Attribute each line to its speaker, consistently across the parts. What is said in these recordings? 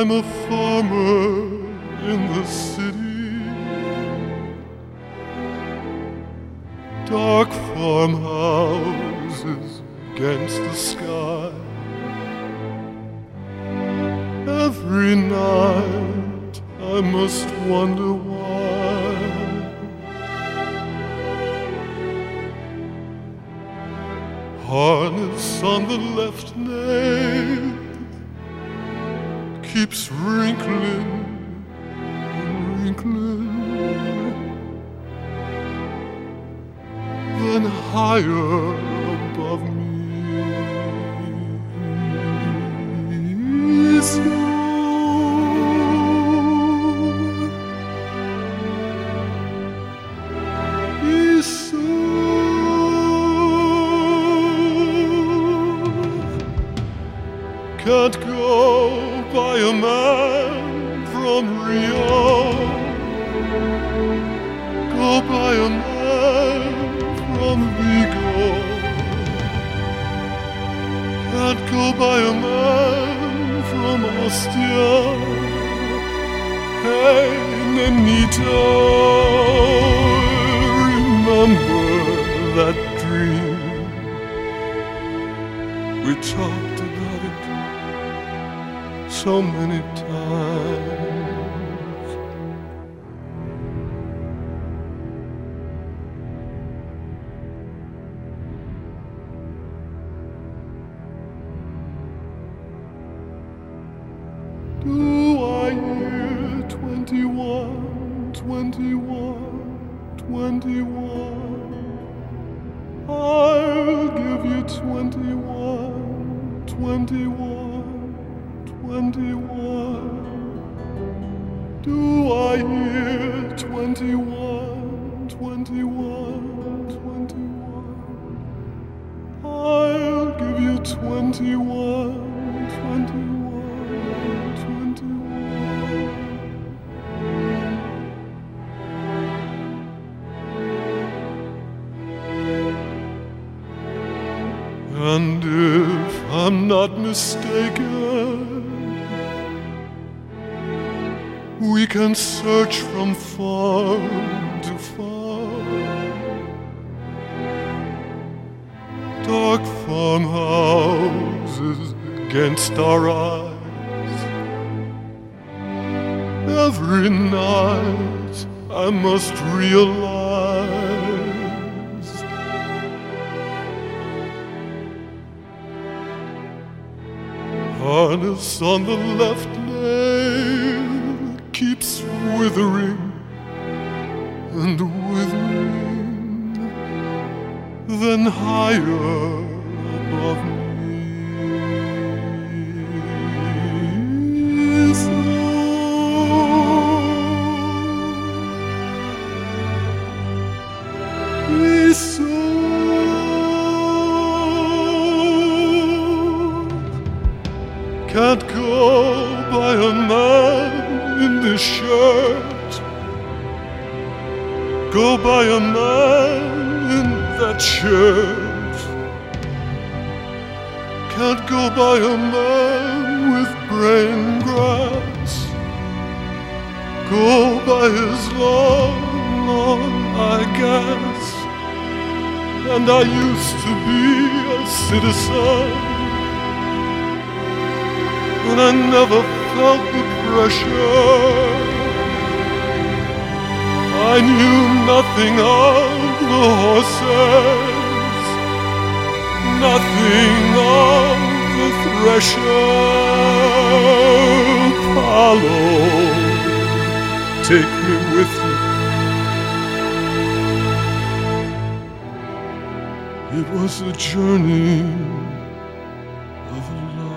Speaker 1: I'm a farmer in the city. 21. Do I hear 21, 21, 21? I'll give you 21, 21, 21. And if I'm not mistaken, can search from far to far. Dark farmhouses against our eyes. Every night I must realize harness on the left withering and withering, then higher.
Speaker 2: Lord.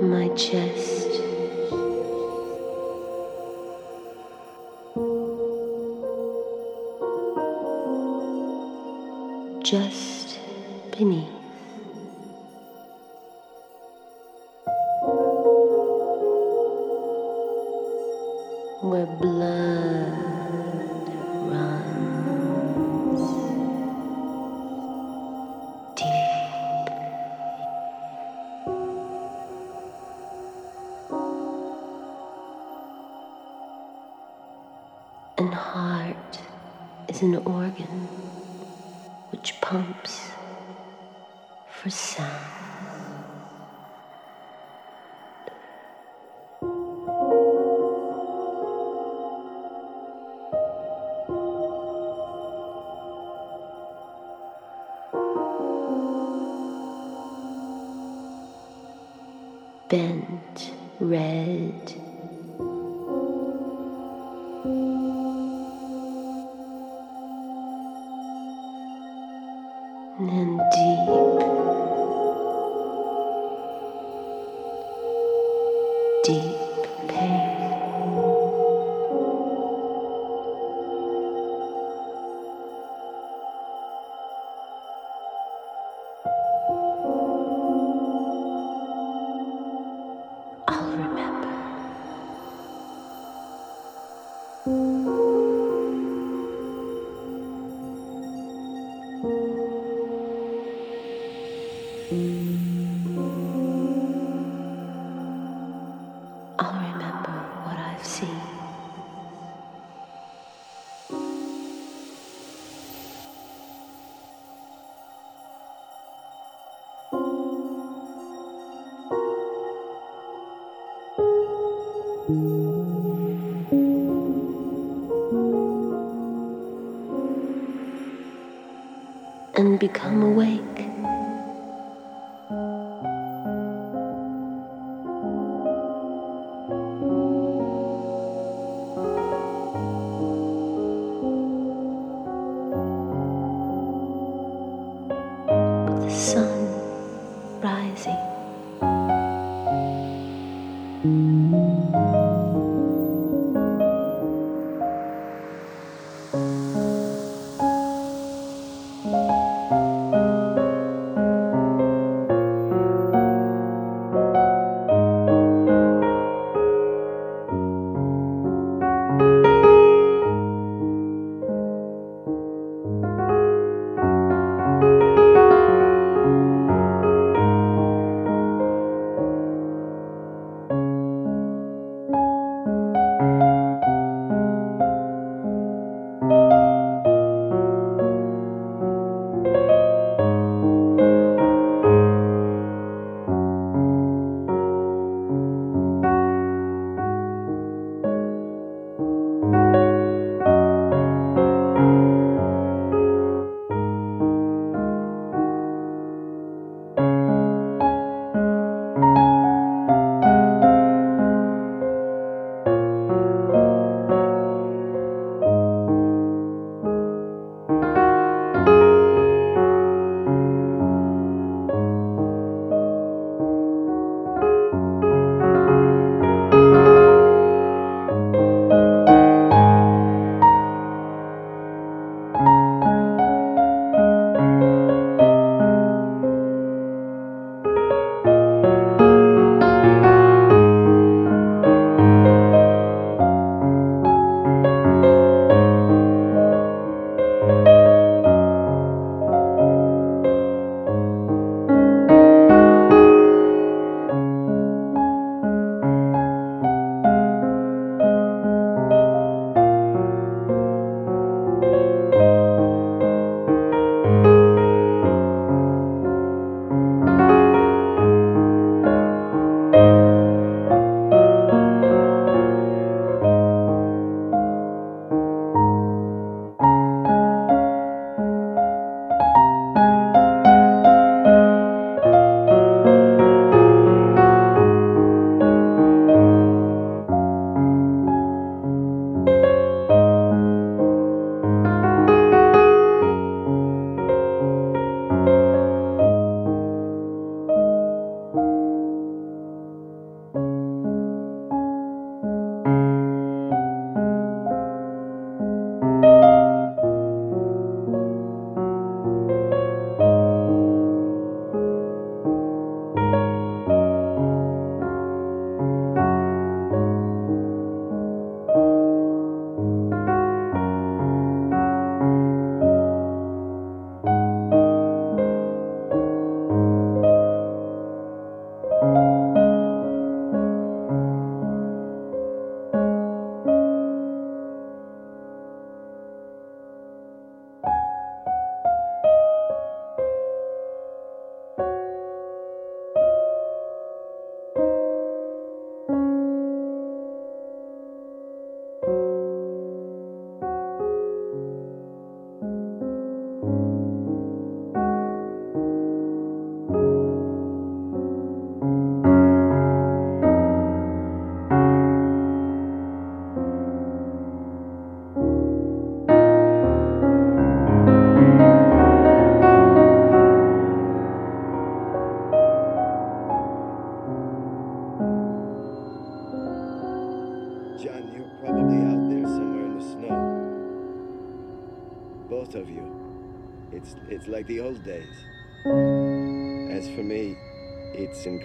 Speaker 2: My chest. And become awake. sun rising.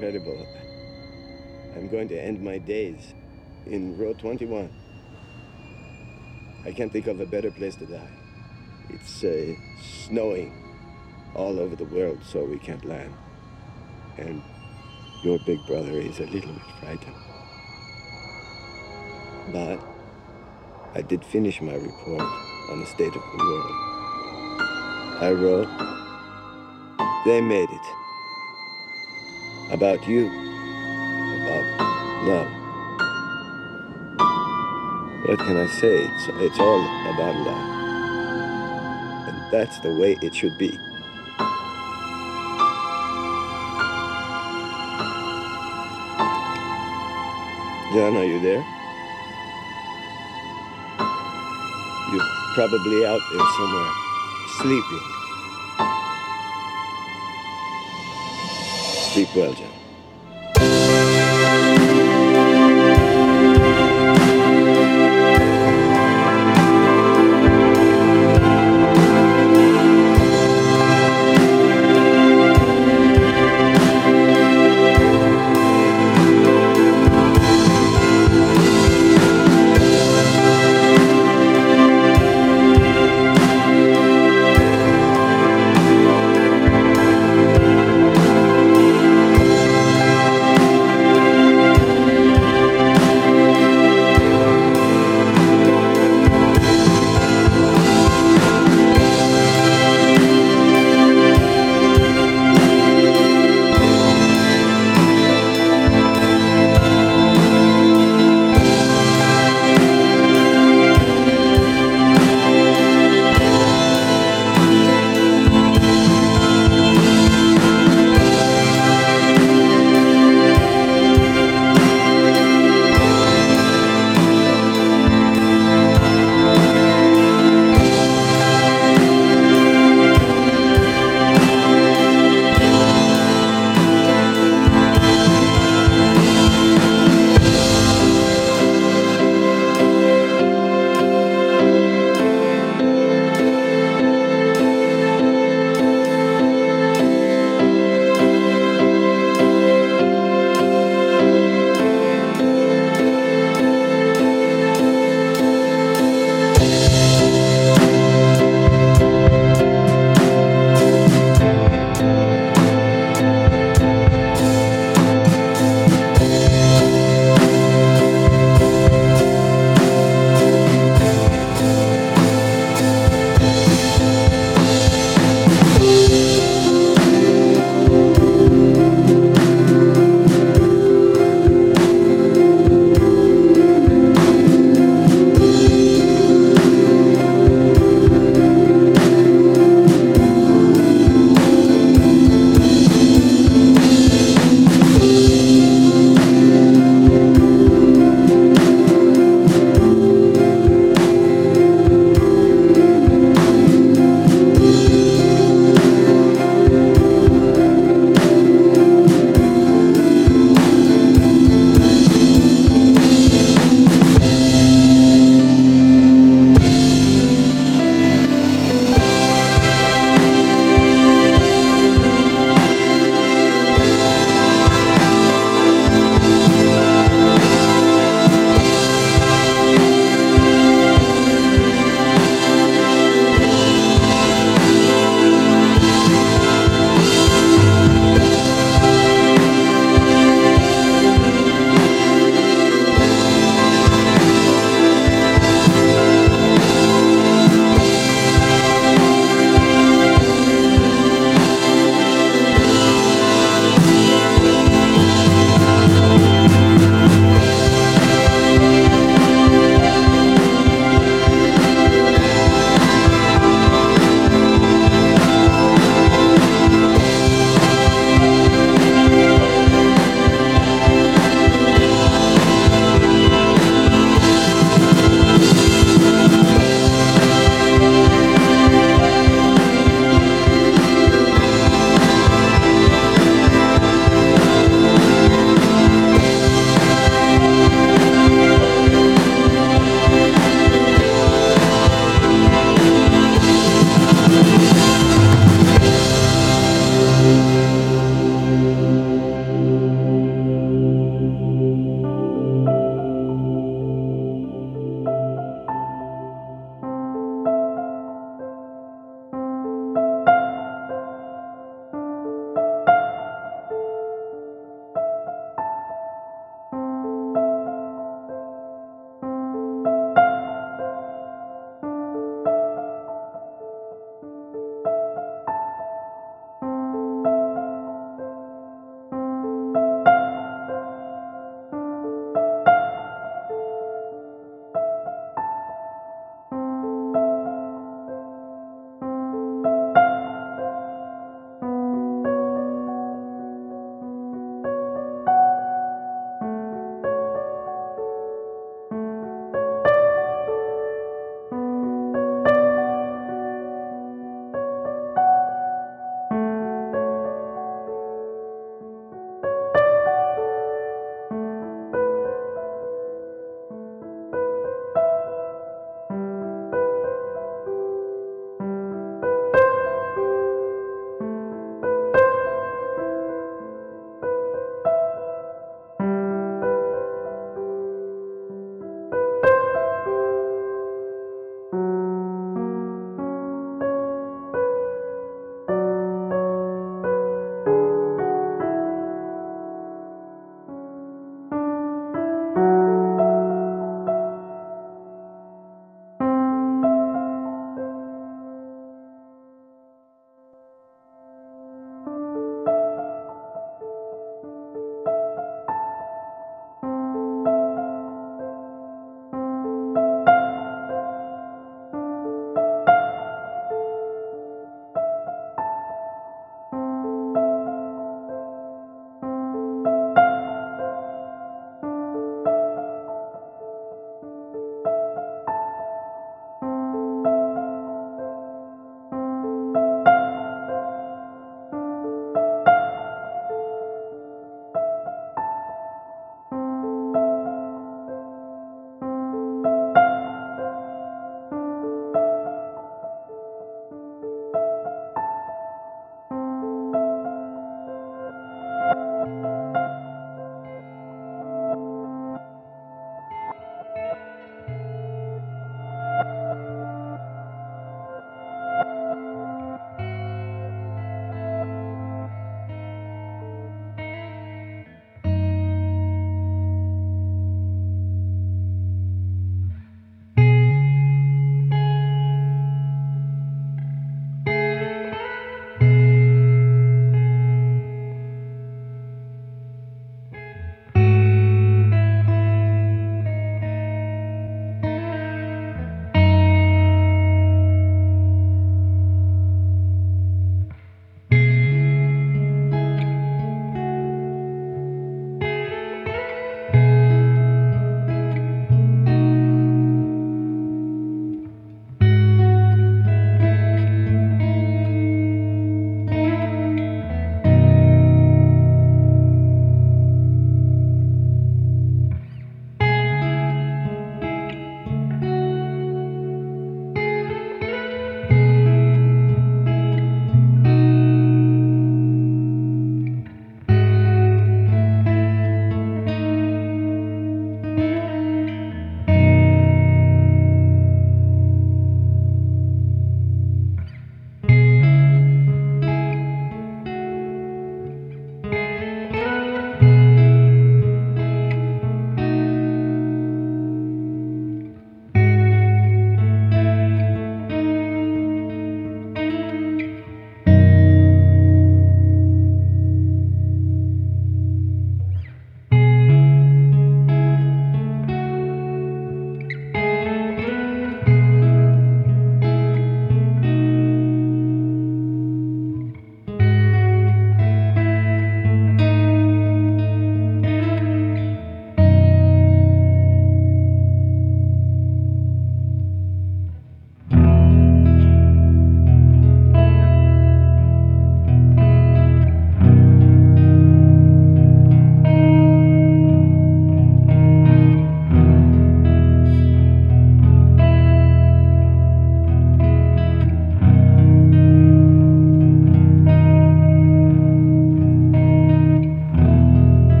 Speaker 3: Incredible. I'm going to end my days in row 21. I can't think of a better place to die. It's uh, snowing all over the world, so we can't land. And your big brother is a little bit frightened. But I did finish my report on the state of the world. I wrote, they made it. About you, about love. What can I say? It's, it's all about love. And that's the way it should be. John, are you there? You're probably out there somewhere, sleeping. Sleep well,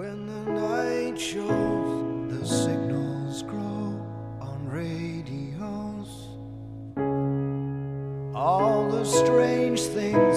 Speaker 4: When the night shows the signals grow on radios, all the strange things.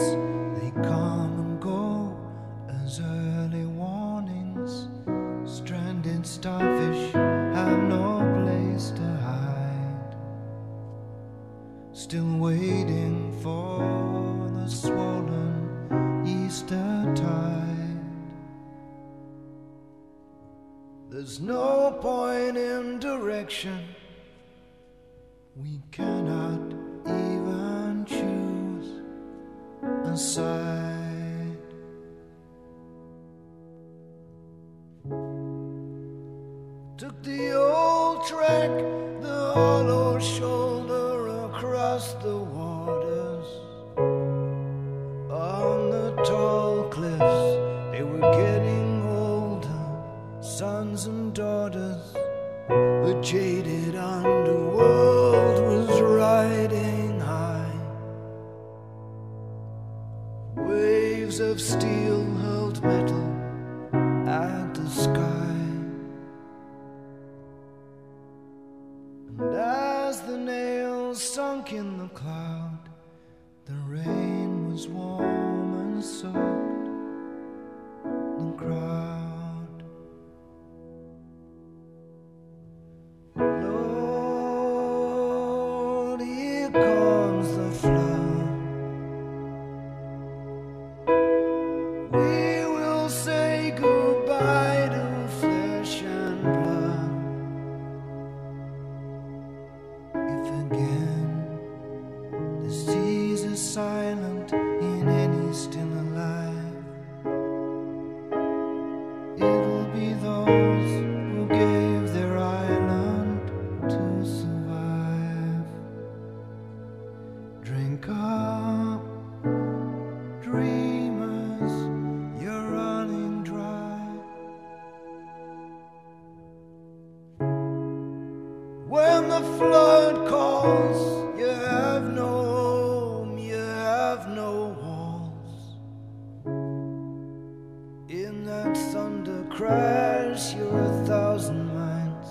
Speaker 4: that thunder crash, you're a thousand minds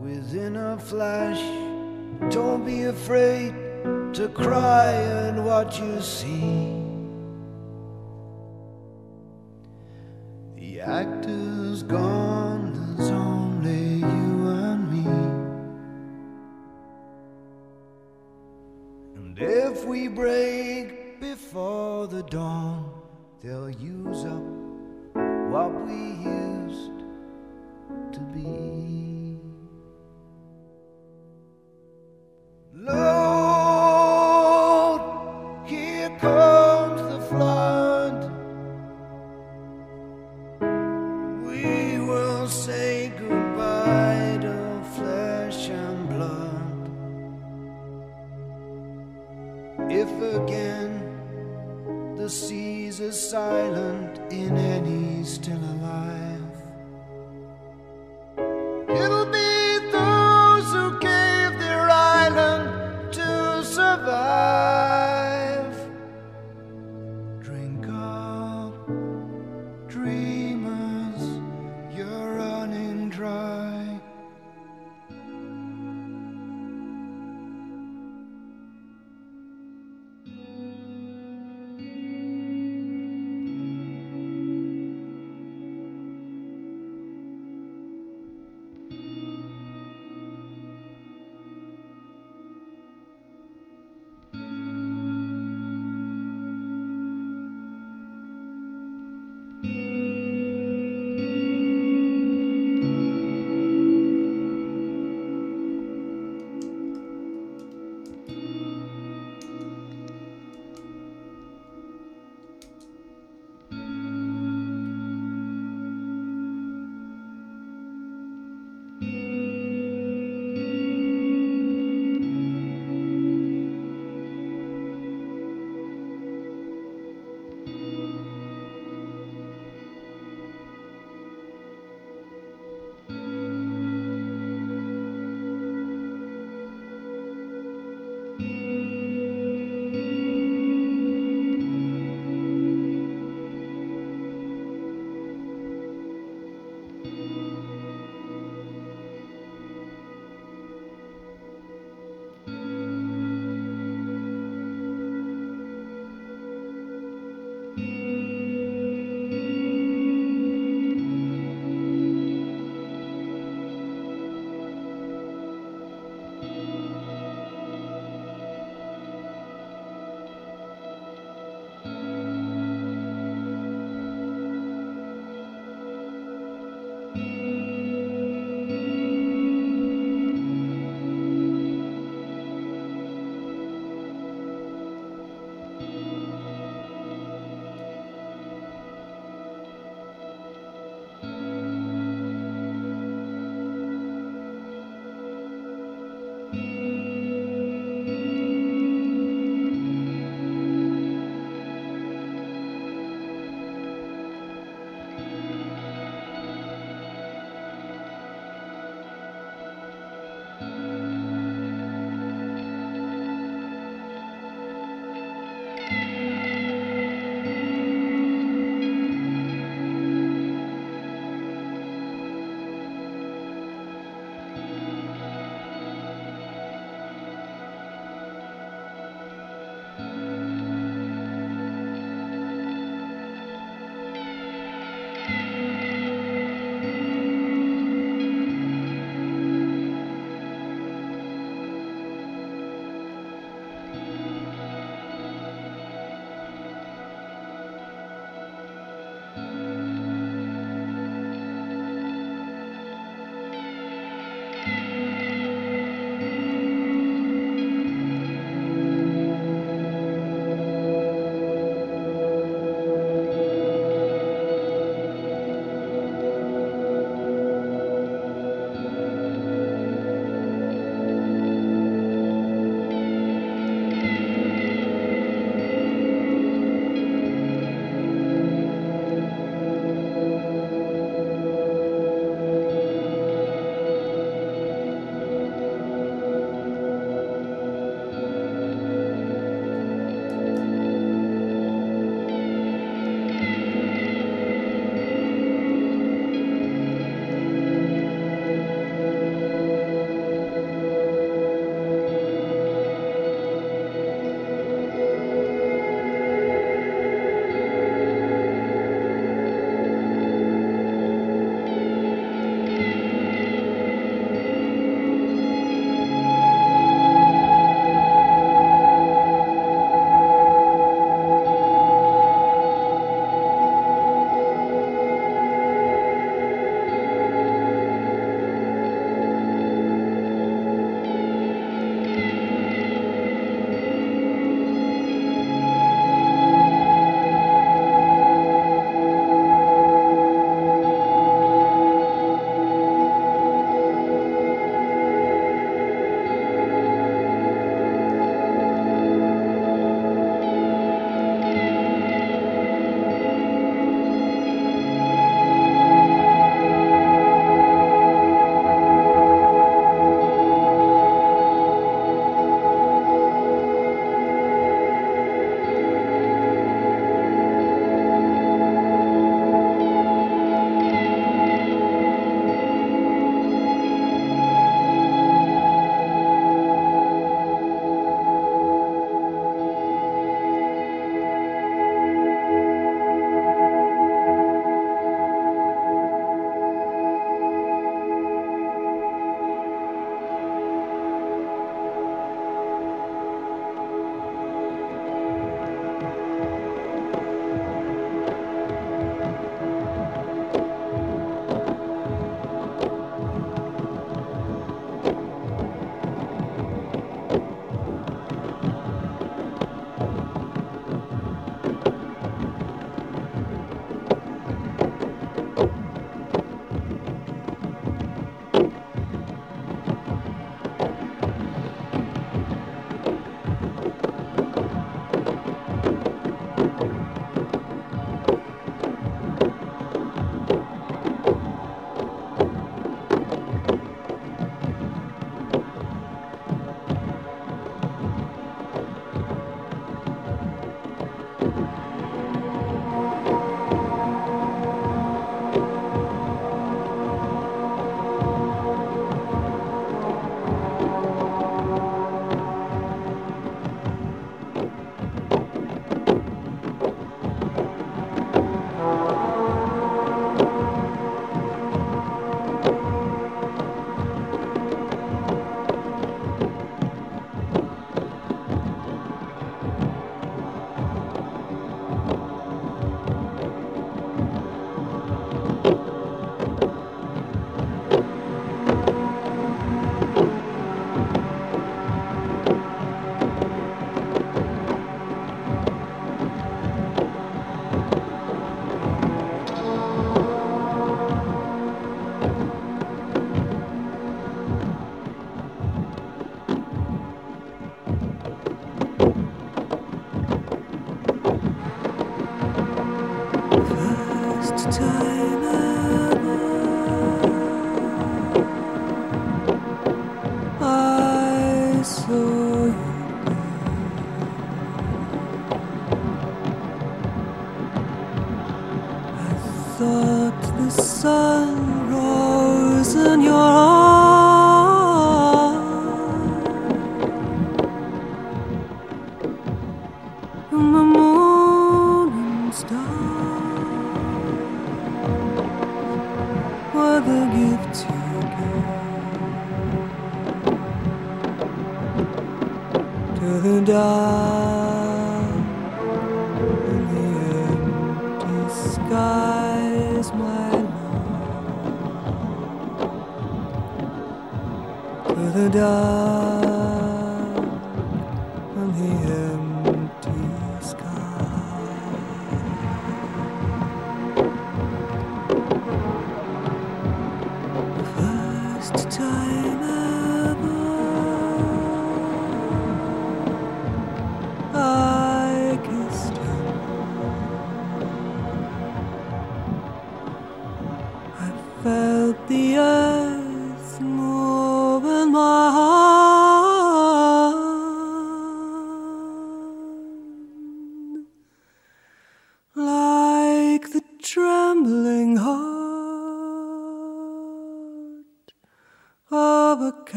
Speaker 4: within a flash. Don't be afraid to cry at what you see. The actor's gone, there's only you and me. And if we break before the dawn, they'll use up what we used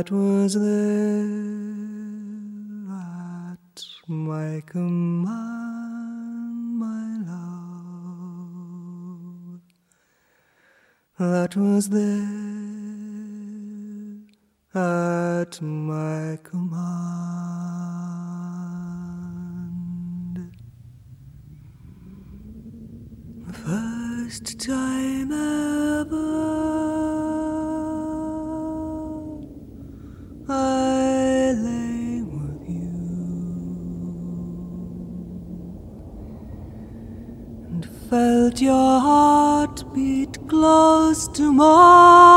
Speaker 5: that was there at my command, my love, that was there at my command. close to tomorrow.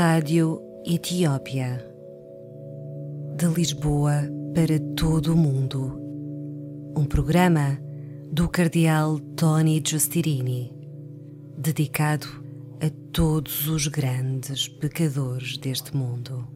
Speaker 6: Rádio Etiópia. De Lisboa para todo o mundo. Um programa do Cardeal Tony Giustirini, dedicado a todos os grandes pecadores deste mundo.